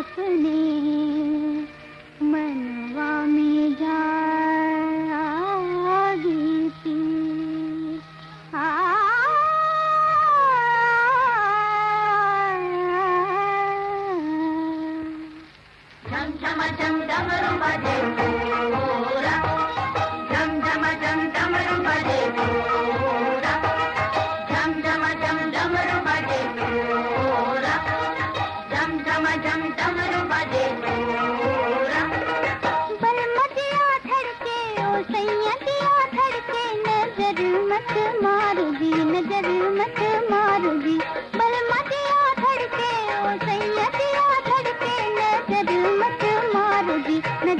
अपने मनवा में जा थी। झम झम झम झम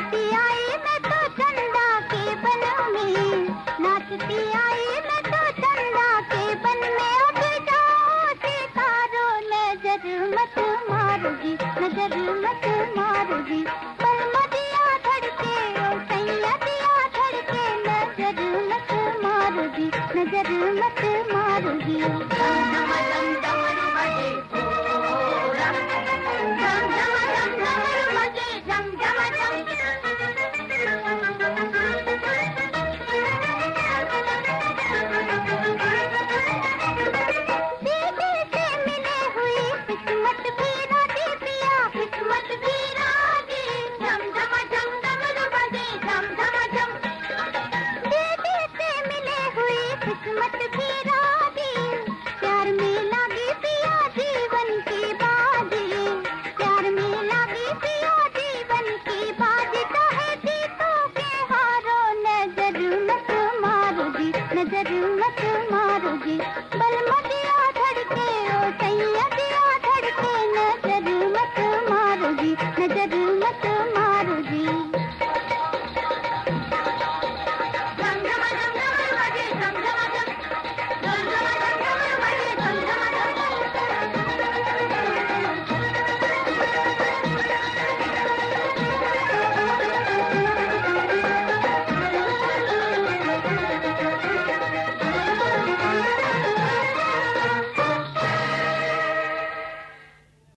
नाचती तो चंदा के बन नाचती आई मैं तो चंदा के बन में। उठ जाओ सितारो, नज़र मत मारो जी नज़र मत मारो जी पर मदिया धड़के ओ सैया धड़के, नज़र मत मारो नज़र मत मारो जी ಕೊಟ್ಟು ಬೇರೆ